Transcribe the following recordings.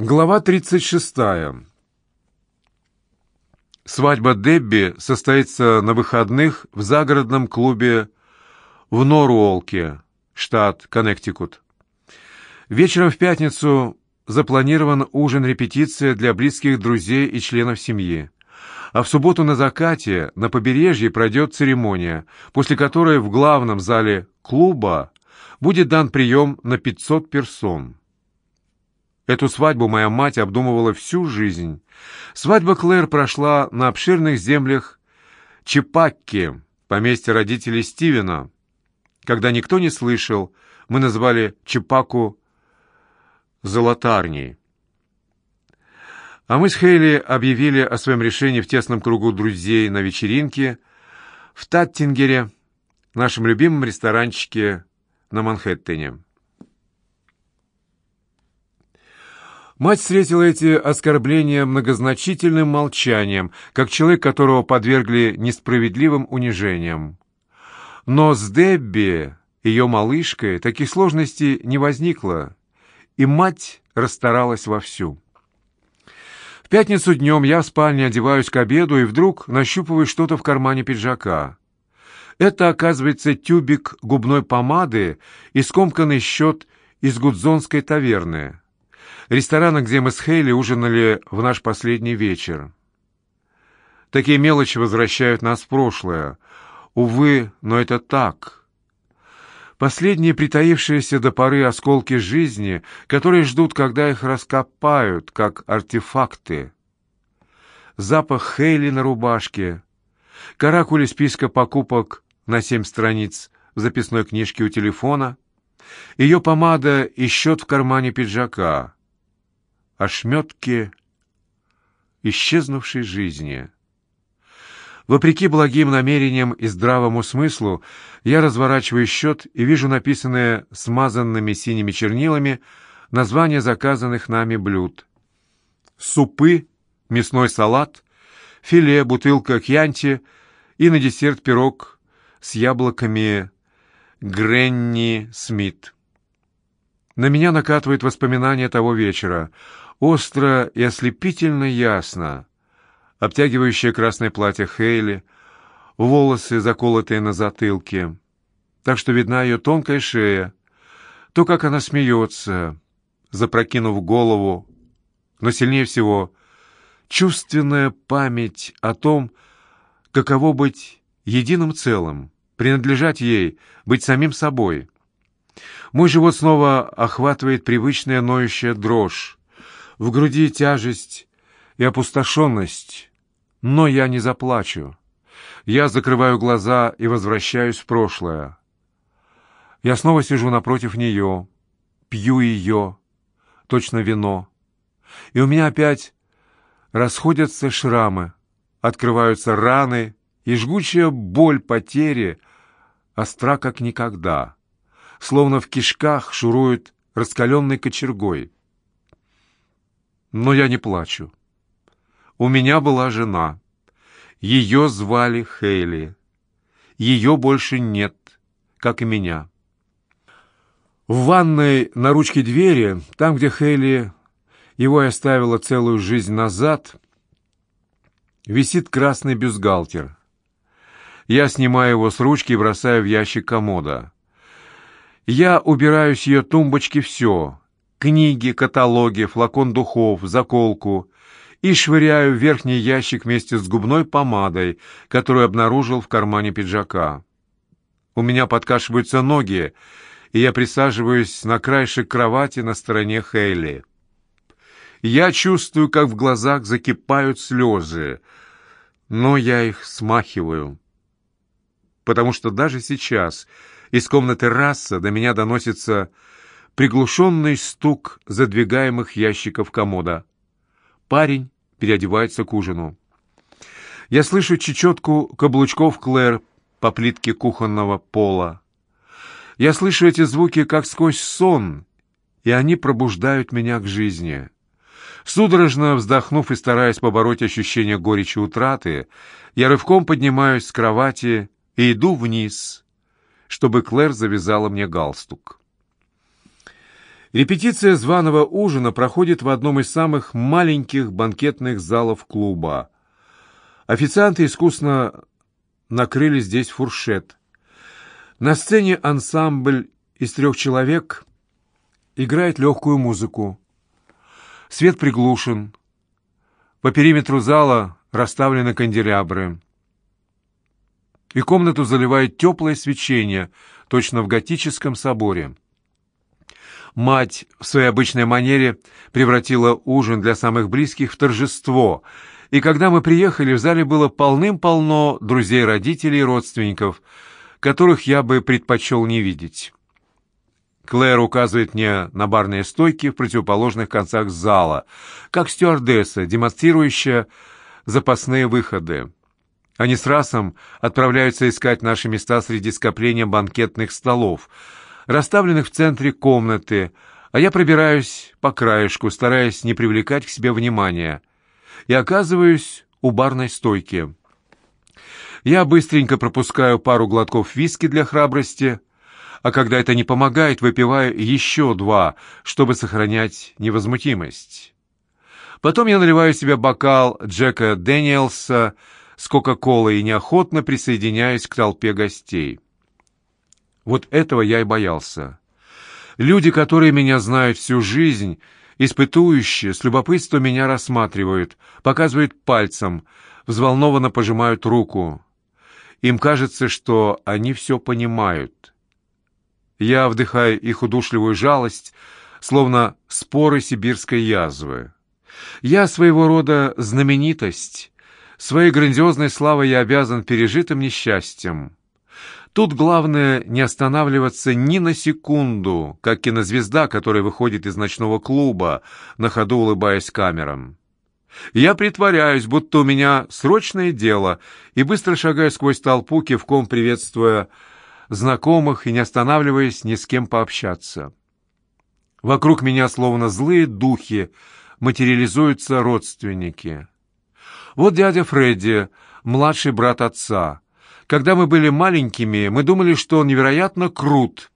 Глава 36. Свадьба Дебби состоится на выходных в загородном клубе в Норуолке, штат Коннектикут. Вечером в пятницу запланирован ужин-репетиция для близких друзей и членов семьи. А в субботу на закате на побережье пройдет церемония, после которой в главном зале клуба будет дан прием на 500 персон. Эту свадьбу моя мать обдумывала всю жизнь. Свадьба Клэр прошла на обширных землях Чепакки, поместья родителей Стивена. Когда никто не слышал, мы назвали Чепаку «золотарней». А мы с Хейли объявили о своем решении в тесном кругу друзей на вечеринке в Таттингере, нашем любимом ресторанчике на Манхэттене. Мать встретила эти оскорбления многозначительным молчанием, как человек, которого подвергли несправедливым унижениям. Но с Дебби, ее малышкой, таких сложностей не возникло, и мать расстаралась вовсю. В пятницу днем я в спальне одеваюсь к обеду и вдруг нащупываю что-то в кармане пиджака. Это, оказывается, тюбик губной помады и скомканный счет из гудзонской таверны ресторана, где мы с Хейли ужинали в наш последний вечер. Такие мелочи возвращают нас в прошлое. Увы, но это так. Последние притаившиеся до поры осколки жизни, которые ждут, когда их раскопают, как артефакты. Запах Хейли на рубашке, каракули списка покупок на семь страниц в записной книжке у телефона, ее помада и счет в кармане пиджака — ошметки исчезнувшей жизни. Вопреки благим намерениям и здравому смыслу, я разворачиваю счет и вижу написанное смазанными синими чернилами название заказанных нами блюд. Супы, мясной салат, филе, бутылка кьянти и на десерт пирог с яблоками Гренни Смит. На меня накатывает воспоминание того вечера остро и ослепительно ясно. Обтягивающее красное платье Хейли, волосы, заколотые на затылке. Так что видна ее тонкая шея, то, как она смеется, запрокинув голову, но сильнее всего чувственная память о том, каково быть единым целым, принадлежать ей, быть самим собой. Мой живот снова охватывает привычная ноющая дрожь. В груди тяжесть и опустошенность, но я не заплачу. Я закрываю глаза и возвращаюсь в прошлое. Я снова сижу напротив нее, пью ее, точно вино. И у меня опять расходятся шрамы, открываются раны, и жгучая боль потери остра как никогда, словно в кишках шурует раскаленной кочергой. Но я не плачу. У меня была жена. Ее звали Хейли. Ее больше нет, как и меня. В ванной на ручке двери, там, где Хейли его и оставила целую жизнь назад, висит красный бюстгальтер. Я снимаю его с ручки и бросаю в ящик комода. Я убираю с ее тумбочки все книги, каталоги, флакон духов, заколку и швыряю в верхний ящик вместе с губной помадой, которую обнаружил в кармане пиджака. У меня подкашиваются ноги, и я присаживаюсь на краешек кровати на стороне Хейли. Я чувствую, как в глазах закипают слезы, но я их смахиваю, потому что даже сейчас из комнаты раса до меня доносится приглушенный стук задвигаемых ящиков комода. Парень переодевается к ужину. Я слышу чечетку каблучков Клэр по плитке кухонного пола. Я слышу эти звуки как сквозь сон, и они пробуждают меня к жизни. Судорожно вздохнув и стараясь побороть ощущение горечи утраты, я рывком поднимаюсь с кровати и иду вниз, чтобы Клэр завязала мне галстук. Репетиция званого ужина проходит в одном из самых маленьких банкетных залов клуба. Официанты искусно накрыли здесь фуршет. На сцене ансамбль из трех человек играет легкую музыку. Свет приглушен. По периметру зала расставлены канделябры. И комнату заливает теплое свечение, точно в готическом соборе. Мать в своей обычной манере превратила ужин для самых близких в торжество, и когда мы приехали, в зале было полным-полно друзей родителей и родственников, которых я бы предпочел не видеть. Клэр указывает мне на барные стойки в противоположных концах зала, как стюардесса, демонстрирующая запасные выходы. Они с Расом отправляются искать наши места среди скопления банкетных столов, расставленных в центре комнаты, а я пробираюсь по краешку, стараясь не привлекать к себе внимания, и оказываюсь у барной стойки. Я быстренько пропускаю пару глотков виски для храбрости, а когда это не помогает, выпиваю еще два, чтобы сохранять невозмутимость. Потом я наливаю себе бокал Джека Дэниелса с Кока-Колой и неохотно присоединяюсь к толпе гостей. Вот этого я и боялся. Люди, которые меня знают всю жизнь, испытующие, с любопытством меня рассматривают, показывают пальцем, взволнованно пожимают руку. Им кажется, что они все понимают. Я вдыхаю их удушливую жалость, словно споры сибирской язвы. Я своего рода знаменитость. Своей грандиозной славой я обязан пережитым несчастьем. Тут главное не останавливаться ни на секунду, как кинозвезда, которая выходит из ночного клуба, на ходу улыбаясь камерам. Я притворяюсь, будто у меня срочное дело, и быстро шагаю сквозь толпу, кивком приветствуя знакомых и не останавливаясь ни с кем пообщаться. Вокруг меня, словно злые духи, материализуются родственники. Вот дядя Фредди, младший брат отца. Когда мы были маленькими, мы думали, что он невероятно крут.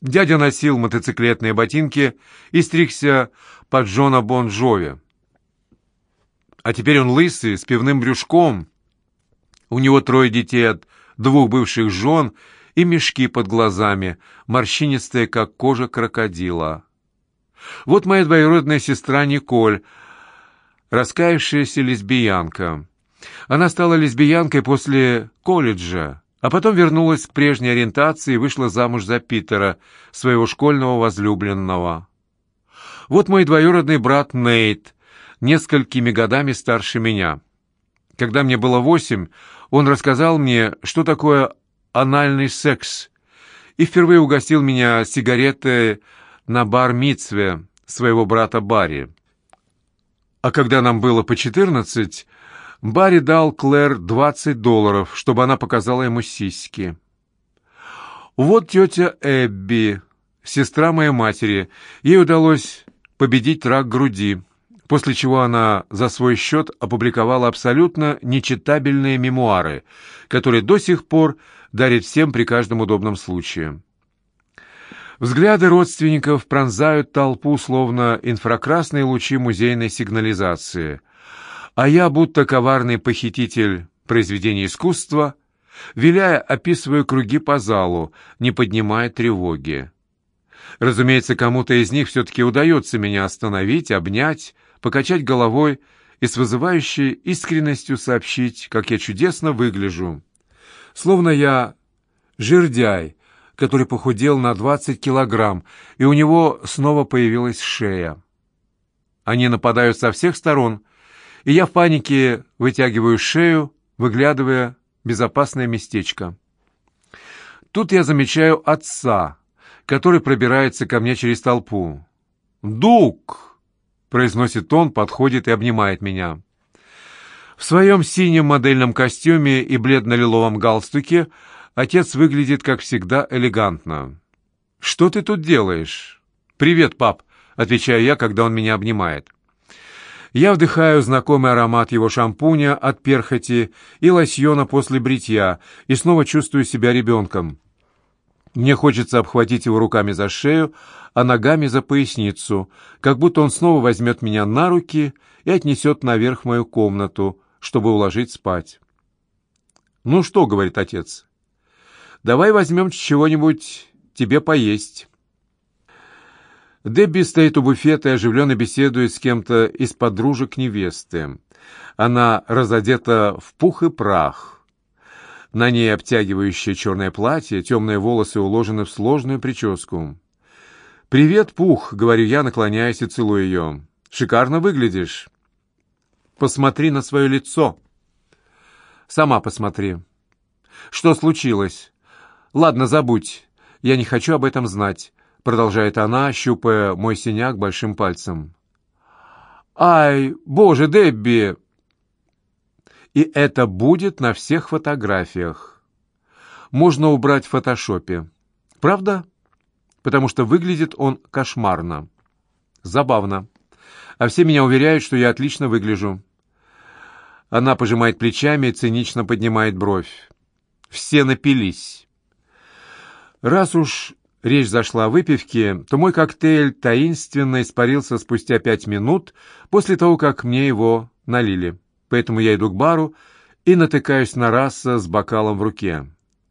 Дядя носил мотоциклетные ботинки и стригся под Джона Бон Джови. А теперь он лысый, с пивным брюшком. У него трое детей от двух бывших жен и мешки под глазами, морщинистые, как кожа крокодила. Вот моя двоюродная сестра Николь, раскаявшаяся лесбиянка. Она стала лесбиянкой после колледжа, а потом вернулась к прежней ориентации и вышла замуж за Питера, своего школьного возлюбленного. Вот мой двоюродный брат Нейт, несколькими годами старше меня. Когда мне было восемь, он рассказал мне, что такое анальный секс, и впервые угостил меня сигаретой на бар-мицве своего брата Барри. А когда нам было по четырнадцать, Барри дал Клэр двадцать долларов, чтобы она показала ему сиськи. Вот тетя Эбби, сестра моей матери. Ей удалось победить рак груди, после чего она за свой счет опубликовала абсолютно нечитабельные мемуары, которые до сих пор дарит всем при каждом удобном случае. Взгляды родственников пронзают толпу, словно инфракрасные лучи музейной сигнализации. А я, будто коварный похититель произведений искусства, виляя, описываю круги по залу, не поднимая тревоги. Разумеется, кому-то из них все-таки удается меня остановить, обнять, покачать головой и с вызывающей искренностью сообщить, как я чудесно выгляжу. Словно я жердяй, который похудел на 20 килограмм, и у него снова появилась шея. Они нападают со всех сторон, и я в панике вытягиваю шею, выглядывая безопасное местечко. Тут я замечаю отца, который пробирается ко мне через толпу. «Дук!» — произносит он, подходит и обнимает меня. В своем синем модельном костюме и бледно-лиловом галстуке Отец выглядит, как всегда, элегантно. «Что ты тут делаешь?» «Привет, пап», — отвечаю я, когда он меня обнимает. Я вдыхаю знакомый аромат его шампуня от перхоти и лосьона после бритья и снова чувствую себя ребенком. Мне хочется обхватить его руками за шею, а ногами за поясницу, как будто он снова возьмет меня на руки и отнесет наверх мою комнату, чтобы уложить спать. «Ну что?» — говорит отец. «Давай возьмем чего-нибудь тебе поесть». Дебби стоит у буфета и оживленно беседует с кем-то из подружек невесты. Она разодета в пух и прах. На ней обтягивающее черное платье, темные волосы уложены в сложную прическу. «Привет, Пух!» — говорю я, наклоняясь и целую ее. «Шикарно выглядишь!» «Посмотри на свое лицо!» «Сама посмотри!» «Что случилось?» «Ладно, забудь. Я не хочу об этом знать продолжает она, щупая мой синяк большим пальцем. «Ай, боже, Дебби!» И это будет на всех фотографиях. Можно убрать в фотошопе. Правда? Потому что выглядит он кошмарно. Забавно. А все меня уверяют, что я отлично выгляжу. Она пожимает плечами и цинично поднимает бровь. Все напились. Раз уж речь зашла о выпивке, то мой коктейль таинственно испарился спустя пять минут после того, как мне его налили. Поэтому я иду к бару и натыкаюсь на раса с бокалом в руке.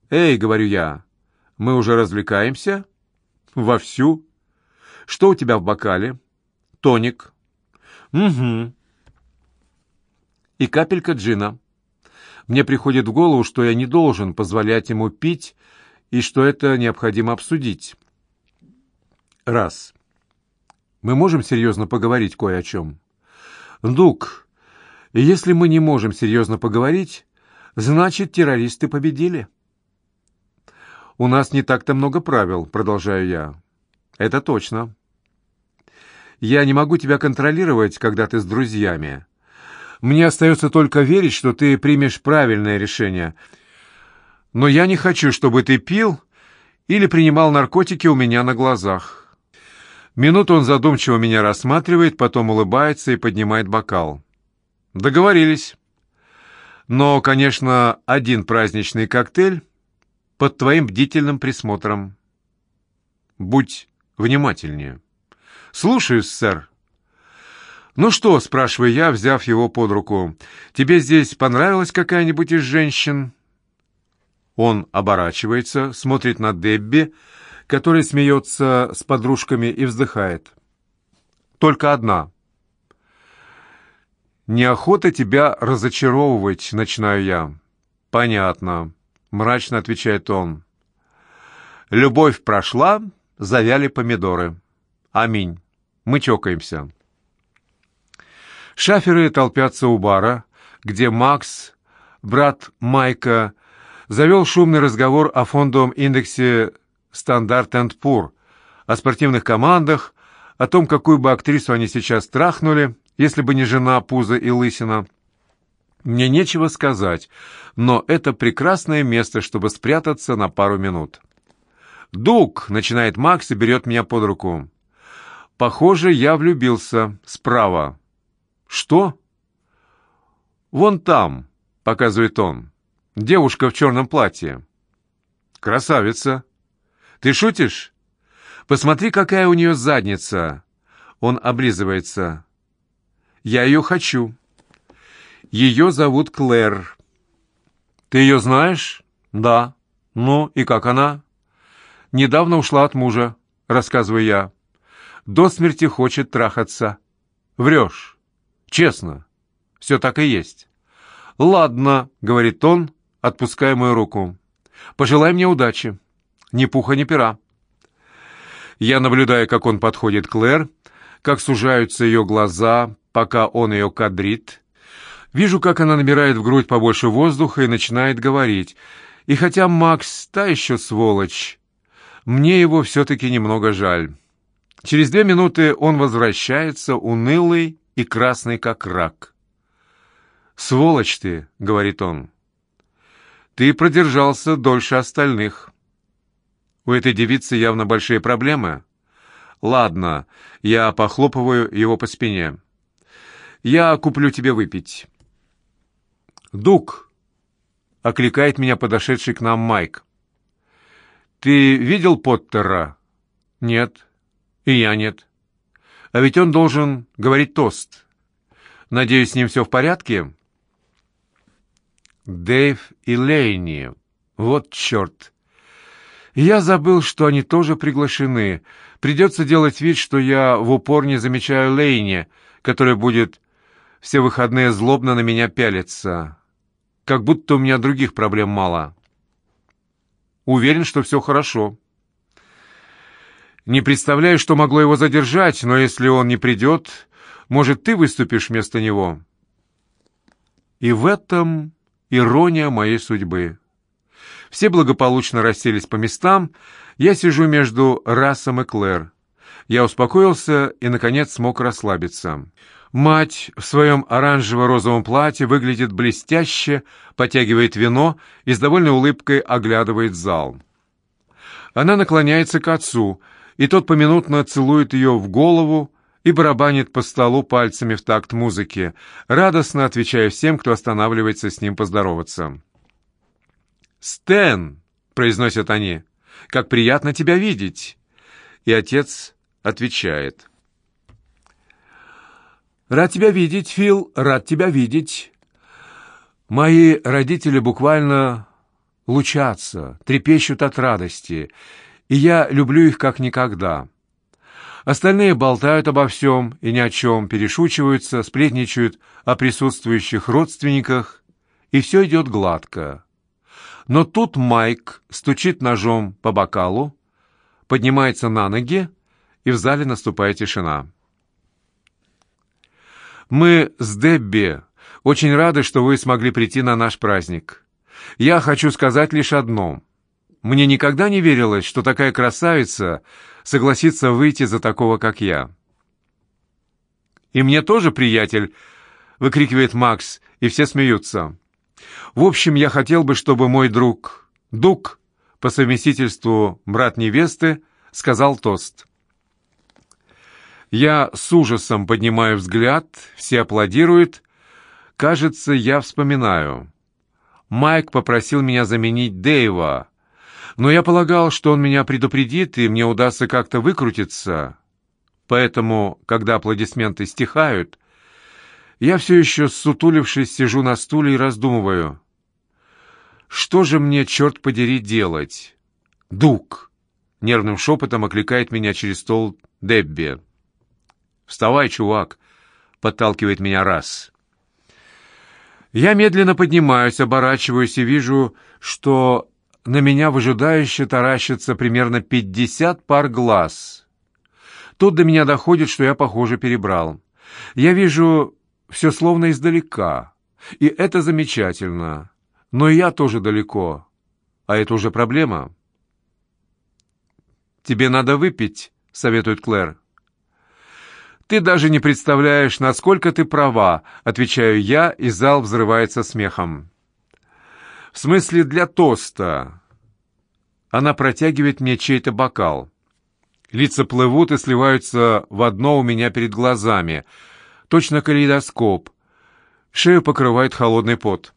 «Эй», — говорю я, — «мы уже развлекаемся?» «Вовсю». «Что у тебя в бокале?» «Тоник». «Угу». «И капелька джина». Мне приходит в голову, что я не должен позволять ему пить, и что это необходимо обсудить. Раз. Мы можем серьезно поговорить кое о чем. Дук, если мы не можем серьезно поговорить, значит, террористы победили. У нас не так-то много правил, продолжаю я. Это точно. Я не могу тебя контролировать, когда ты с друзьями. Мне остается только верить, что ты примешь правильное решение — но я не хочу, чтобы ты пил или принимал наркотики у меня на глазах. Минуту он задумчиво меня рассматривает, потом улыбается и поднимает бокал. Договорились. Но, конечно, один праздничный коктейль под твоим бдительным присмотром. Будь внимательнее. Слушаюсь, сэр. «Ну что?» — спрашиваю я, взяв его под руку. «Тебе здесь понравилась какая-нибудь из женщин?» Он оборачивается, смотрит на Дебби, которая смеется с подружками и вздыхает. «Только одна». «Неохота тебя разочаровывать», — начинаю я. «Понятно», — мрачно отвечает он. «Любовь прошла, завяли помидоры. Аминь. Мы чокаемся». Шаферы толпятся у бара, где Макс, брат Майка, завел шумный разговор о фондовом индексе «Standard and Poor», о спортивных командах, о том, какую бы актрису они сейчас трахнули, если бы не жена Пуза и Лысина. Мне нечего сказать, но это прекрасное место, чтобы спрятаться на пару минут. «Дук!» — начинает Макс и берет меня под руку. «Похоже, я влюбился. Справа». «Что?» «Вон там», — показывает он. Девушка в черном платье. Красавица. Ты шутишь? Посмотри, какая у нее задница. Он облизывается. Я ее хочу. Ее зовут Клэр. Ты ее знаешь? Да. Ну, и как она? Недавно ушла от мужа, рассказываю я. До смерти хочет трахаться. Врешь. Честно. Все так и есть. «Ладно», — говорит он, отпуская мою руку. «Пожелай мне удачи. Ни пуха, ни пера». Я наблюдаю, как он подходит к Клэр, как сужаются ее глаза, пока он ее кадрит. Вижу, как она набирает в грудь побольше воздуха и начинает говорить. И хотя Макс та еще сволочь, мне его все-таки немного жаль. Через две минуты он возвращается, унылый и красный, как рак. «Сволочь ты», — говорит он. Ты продержался дольше остальных. У этой девицы явно большие проблемы. Ладно, я похлопываю его по спине. Я куплю тебе выпить. Дук, окликает меня подошедший к нам Майк. Ты видел Поттера? Нет. И я нет. А ведь он должен говорить тост. Надеюсь, с ним все в порядке? Дэйв и Лейни. Вот черт. Я забыл, что они тоже приглашены. Придется делать вид, что я в упор не замечаю Лейни, которая будет все выходные злобно на меня пялиться. Как будто у меня других проблем мало. Уверен, что все хорошо. Не представляю, что могло его задержать, но если он не придет, может, ты выступишь вместо него. И в этом ирония моей судьбы. Все благополучно расселись по местам, я сижу между Расом и Клэр. Я успокоился и, наконец, смог расслабиться. Мать в своем оранжево-розовом платье выглядит блестяще, потягивает вино и с довольной улыбкой оглядывает зал. Она наклоняется к отцу, и тот поминутно целует ее в голову и барабанит по столу пальцами в такт музыки, радостно отвечая всем, кто останавливается с ним поздороваться. «Стэн!» — произносят они. «Как приятно тебя видеть!» И отец отвечает. «Рад тебя видеть, Фил, рад тебя видеть!» Мои родители буквально лучатся, трепещут от радости, и я люблю их как никогда. Остальные болтают обо всем и ни о чем, перешучиваются, сплетничают о присутствующих родственниках, и все идет гладко. Но тут Майк стучит ножом по бокалу, поднимается на ноги, и в зале наступает тишина. «Мы с Дебби очень рады, что вы смогли прийти на наш праздник. Я хочу сказать лишь одно. Мне никогда не верилось, что такая красавица согласится выйти за такого, как я». «И мне тоже, приятель!» — выкрикивает Макс, и все смеются. В общем, я хотел бы, чтобы мой друг Дук, по совместительству брат невесты, сказал тост. Я с ужасом поднимаю взгляд, все аплодируют. Кажется, я вспоминаю. Майк попросил меня заменить Дэйва, но я полагал, что он меня предупредит, и мне удастся как-то выкрутиться. Поэтому, когда аплодисменты стихают, я все еще, сутулившись, сижу на стуле и раздумываю. Что же мне, черт подери, делать? «Дук!» — нервным шепотом окликает меня через стол Дебби. «Вставай, чувак!» — подталкивает меня раз. Я медленно поднимаюсь, оборачиваюсь и вижу, что на меня выжидающе таращится примерно пятьдесят пар глаз. Тут до меня доходит, что я, похоже, перебрал. Я вижу все словно издалека. И это замечательно. Но я тоже далеко. А это уже проблема. «Тебе надо выпить», — советует Клэр. «Ты даже не представляешь, насколько ты права», — отвечаю я, и зал взрывается смехом. «В смысле для тоста». Она протягивает мне чей-то бокал. Лица плывут и сливаются в одно у меня перед глазами — точно калейдоскоп. Шею покрывает холодный пот.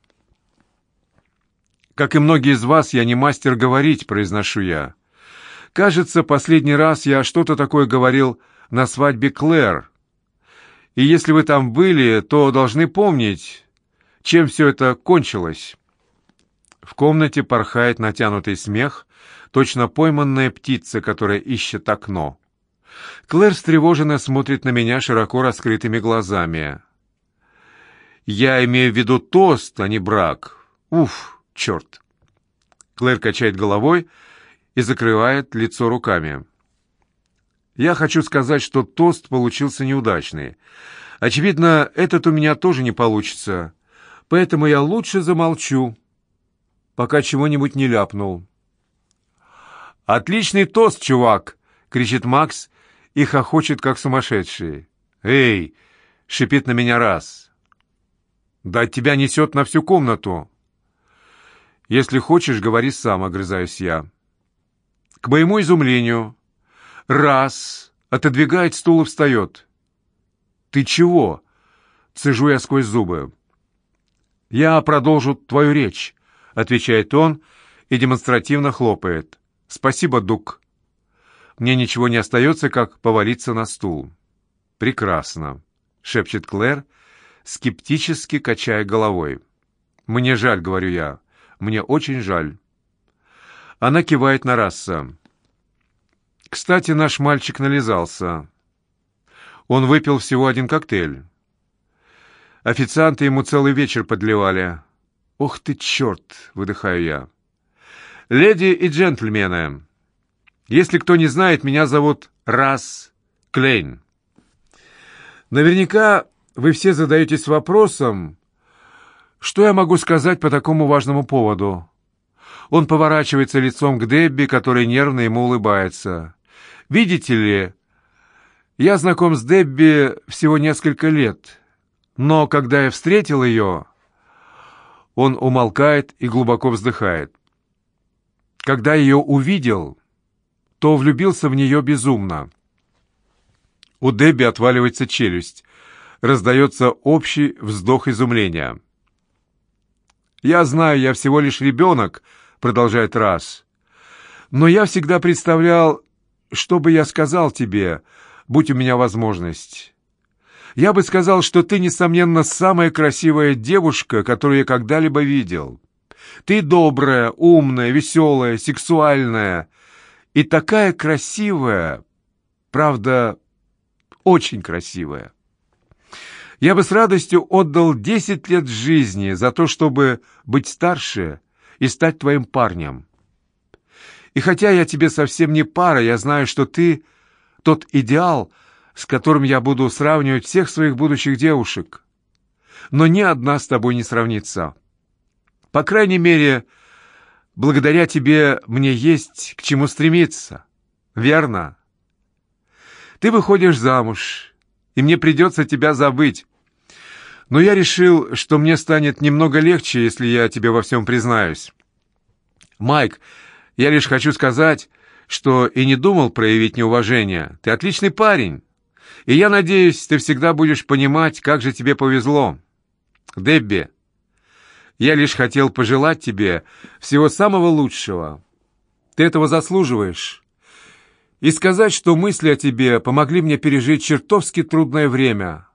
«Как и многие из вас, я не мастер говорить», — произношу я. «Кажется, последний раз я что-то такое говорил на свадьбе Клэр. И если вы там были, то должны помнить, чем все это кончилось». В комнате порхает натянутый смех, точно пойманная птица, которая ищет окно. Клэр встревоженно смотрит на меня широко раскрытыми глазами. «Я имею в виду тост, а не брак. Уф, черт!» Клэр качает головой и закрывает лицо руками. «Я хочу сказать, что тост получился неудачный. Очевидно, этот у меня тоже не получится, поэтому я лучше замолчу, пока чего-нибудь не ляпнул». «Отличный тост, чувак!» — кричит Макс и хохочет, как сумасшедший. «Эй!» — шипит на меня раз. «Да от тебя несет на всю комнату!» «Если хочешь, говори сам», — огрызаюсь я. К моему изумлению, раз отодвигает стул и встает. «Ты чего?» — цежу я сквозь зубы. «Я продолжу твою речь», — отвечает он и демонстративно хлопает. «Спасибо, Дук. Мне ничего не остается, как повалиться на стул». «Прекрасно», — шепчет Клэр, скептически качая головой. «Мне жаль», — говорю я. «Мне очень жаль». Она кивает на раса. «Кстати, наш мальчик нализался. Он выпил всего один коктейль. Официанты ему целый вечер подливали. «Ох ты, черт!» — выдыхаю я. «Леди и джентльмены, если кто не знает, меня зовут Рас Клейн. Наверняка вы все задаетесь вопросом, что я могу сказать по такому важному поводу. Он поворачивается лицом к Дебби, который нервно ему улыбается. «Видите ли, я знаком с Дебби всего несколько лет, но когда я встретил ее...» Он умолкает и глубоко вздыхает. Когда ее увидел, то влюбился в нее безумно. У Дебби отваливается челюсть. Раздается общий вздох изумления. «Я знаю, я всего лишь ребенок», — продолжает Расс. «Но я всегда представлял, что бы я сказал тебе, будь у меня возможность. Я бы сказал, что ты, несомненно, самая красивая девушка, которую я когда-либо видел. Ты добрая, умная, веселая, сексуальная и такая красивая, правда, очень красивая. Я бы с радостью отдал десять лет жизни за то, чтобы быть старше и стать твоим парнем. И хотя я тебе совсем не пара, я знаю, что ты тот идеал, с которым я буду сравнивать всех своих будущих девушек. Но ни одна с тобой не сравнится. По крайней мере, благодаря тебе мне есть к чему стремиться. Верно? Ты выходишь замуж, и мне придется тебя забыть. Но я решил, что мне станет немного легче, если я тебе во всем признаюсь. Майк, я лишь хочу сказать, что и не думал проявить неуважение. Ты отличный парень. И я надеюсь, ты всегда будешь понимать, как же тебе повезло. Дебби, я лишь хотел пожелать тебе всего самого лучшего. Ты этого заслуживаешь. И сказать, что мысли о тебе помогли мне пережить чертовски трудное время.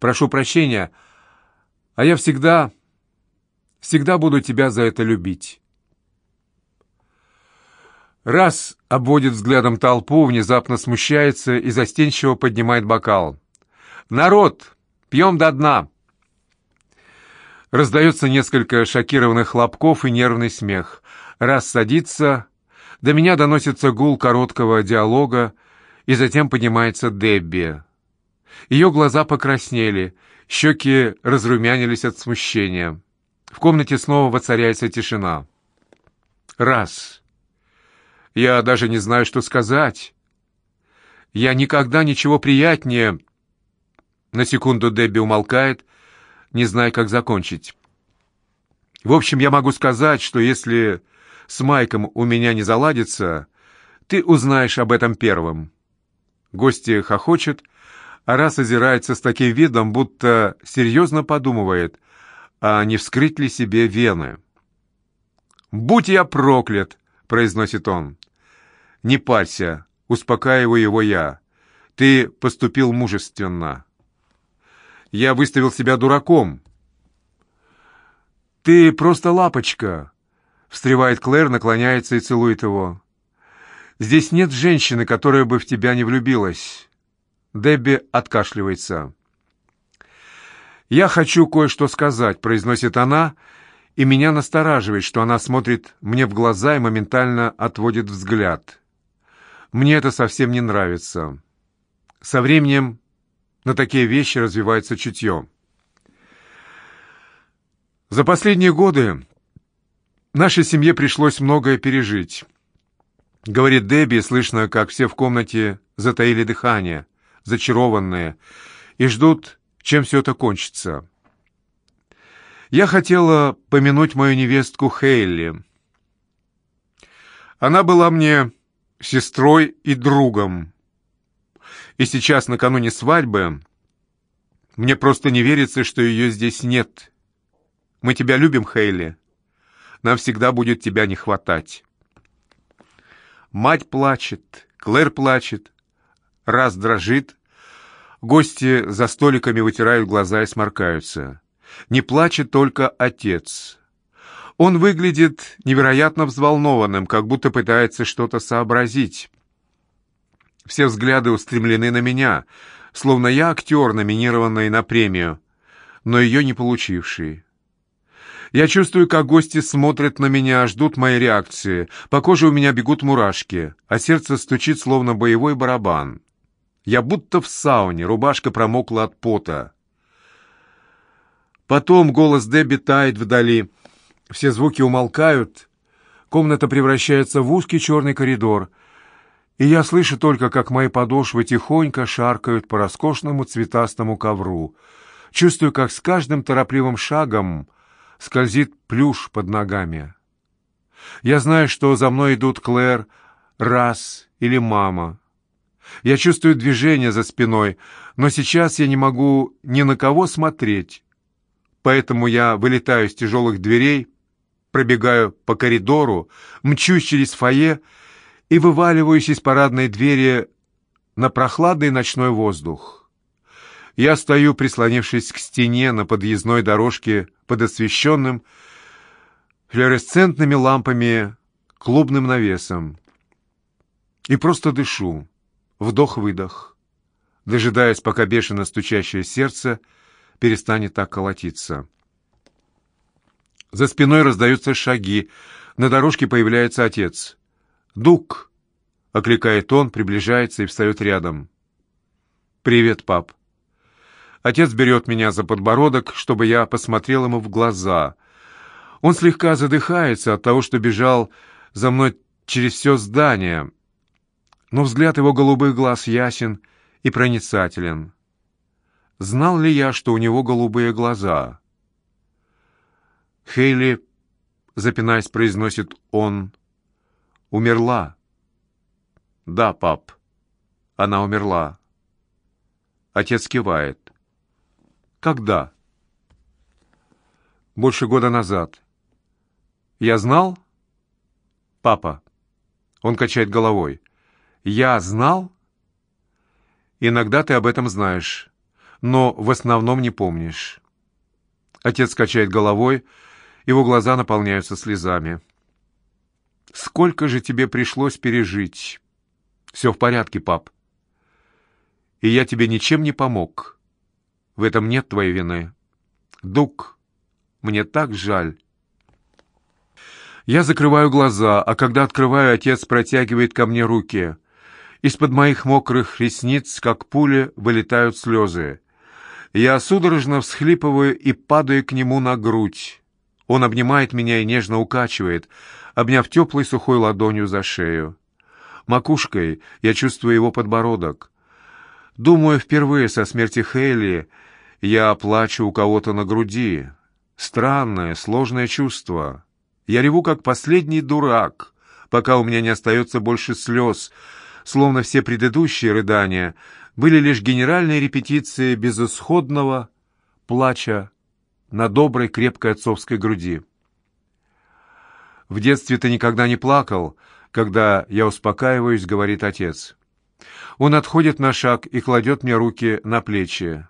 Прошу прощения, а я всегда, всегда буду тебя за это любить». Раз обводит взглядом толпу, внезапно смущается и застенчиво поднимает бокал. «Народ, пьем до дна!» Раздается несколько шокированных хлопков и нервный смех. Раз садится, до меня доносится гул короткого диалога, и затем поднимается Дебби. Ее глаза покраснели, щеки разрумянились от смущения. В комнате снова воцаряется тишина. Раз. Я даже не знаю, что сказать. Я никогда ничего приятнее... На секунду Дебби умолкает, не зная, как закончить. В общем, я могу сказать, что если с Майком у меня не заладится, ты узнаешь об этом первым. Гости хохочет, а раз озирается с таким видом, будто серьезно подумывает, а не вскрыть ли себе вены. «Будь я проклят!» — произносит он. «Не парься», — успокаиваю его я. «Ты поступил мужественно». «Я выставил себя дураком». «Ты просто лапочка», — встревает Клэр, наклоняется и целует его. «Здесь нет женщины, которая бы в тебя не влюбилась». Дебби откашливается. «Я хочу кое-что сказать», — произносит она, и меня настораживает, что она смотрит мне в глаза и моментально отводит взгляд. Мне это совсем не нравится. Со временем на такие вещи развивается чутье. За последние годы нашей семье пришлось многое пережить. Говорит Дебби, слышно, как все в комнате затаили дыхание, зачарованные, и ждут, чем все это кончится. Я хотела помянуть мою невестку Хейли. Она была мне сестрой и другом. И сейчас, накануне свадьбы, мне просто не верится, что ее здесь нет. Мы тебя любим, Хейли. Нам всегда будет тебя не хватать. Мать плачет, Клэр плачет, раз дрожит. Гости за столиками вытирают глаза и сморкаются. Не плачет только отец. Он выглядит невероятно взволнованным, как будто пытается что-то сообразить. Все взгляды устремлены на меня, словно я актер, номинированный на премию, но ее не получивший. Я чувствую, как гости смотрят на меня, ждут моей реакции. По коже у меня бегут мурашки, а сердце стучит, словно боевой барабан. Я будто в сауне, рубашка промокла от пота. Потом голос Дебби тает вдали. Все звуки умолкают. Комната превращается в узкий черный коридор. И я слышу только, как мои подошвы тихонько шаркают по роскошному цветастому ковру. Чувствую, как с каждым торопливым шагом скользит плюш под ногами. Я знаю, что за мной идут Клэр, Раз или мама. Я чувствую движение за спиной, но сейчас я не могу ни на кого смотреть. Поэтому я вылетаю из тяжелых дверей, пробегаю по коридору, мчусь через фойе и вываливаюсь из парадной двери на прохладный ночной воздух. Я стою, прислонившись к стене на подъездной дорожке под освещенным флуоресцентными лампами клубным навесом. И просто дышу, вдох-выдох, дожидаясь, пока бешено стучащее сердце перестанет так колотиться. За спиной раздаются шаги, на дорожке появляется отец. «Дук!» — окликает он, приближается и встает рядом. «Привет, пап!» Отец берет меня за подбородок, чтобы я посмотрел ему в глаза. Он слегка задыхается от того, что бежал за мной через все здание, но взгляд его голубых глаз ясен и проницателен. Знал ли я, что у него голубые глаза? Хейли, запинаясь, произносит он, умерла. Да, пап, она умерла. Отец кивает. Когда? Больше года назад. Я знал? Папа. Он качает головой. Я знал? Иногда ты об этом знаешь, но в основном не помнишь. Отец качает головой, его глаза наполняются слезами. Сколько же тебе пришлось пережить? Все в порядке, пап. И я тебе ничем не помог. В этом нет твоей вины. Дук, мне так жаль. Я закрываю глаза, а когда открываю, отец протягивает ко мне руки. Из-под моих мокрых ресниц, как пули, вылетают слезы. Я судорожно всхлипываю и падаю к нему на грудь. Он обнимает меня и нежно укачивает, обняв теплой сухой ладонью за шею. Макушкой я чувствую его подбородок. Думаю, впервые со смерти Хейли я плачу у кого-то на груди. Странное, сложное чувство. Я реву, как последний дурак, пока у меня не остается больше слез, словно все предыдущие рыдания были лишь генеральной репетицией безысходного плача на доброй крепкой отцовской груди. «В детстве ты никогда не плакал, когда я успокаиваюсь», — говорит отец. Он отходит на шаг и кладет мне руки на плечи.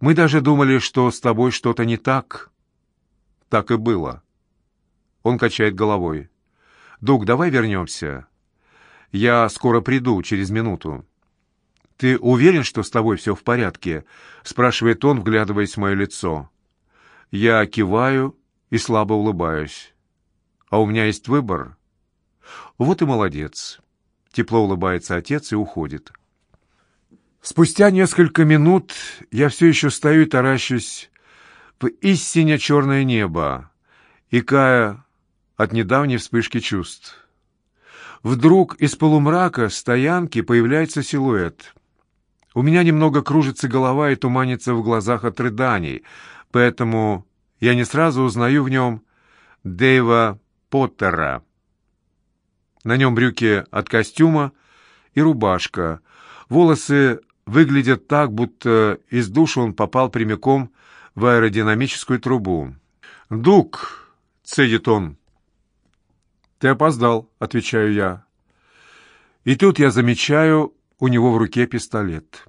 Мы даже думали, что с тобой что-то не так. Так и было. Он качает головой. Дуг, давай вернемся. Я скоро приду, через минуту. Ты уверен, что с тобой все в порядке? Спрашивает он, вглядываясь в мое лицо. Я киваю и слабо улыбаюсь. А у меня есть выбор. Вот и молодец. Тепло улыбается отец и уходит. Спустя несколько минут я все еще стою и таращусь в истине черное небо, икая от недавней вспышки чувств. Вдруг из полумрака стоянки появляется силуэт. У меня немного кружится голова и туманится в глазах от рыданий, поэтому я не сразу узнаю в нем Дэйва Поттера. На нем брюки от костюма и рубашка, волосы выглядит так, будто из души он попал прямиком в аэродинамическую трубу. «Дук!» — цедит он. «Ты опоздал», — отвечаю я. И тут я замечаю у него в руке пистолет.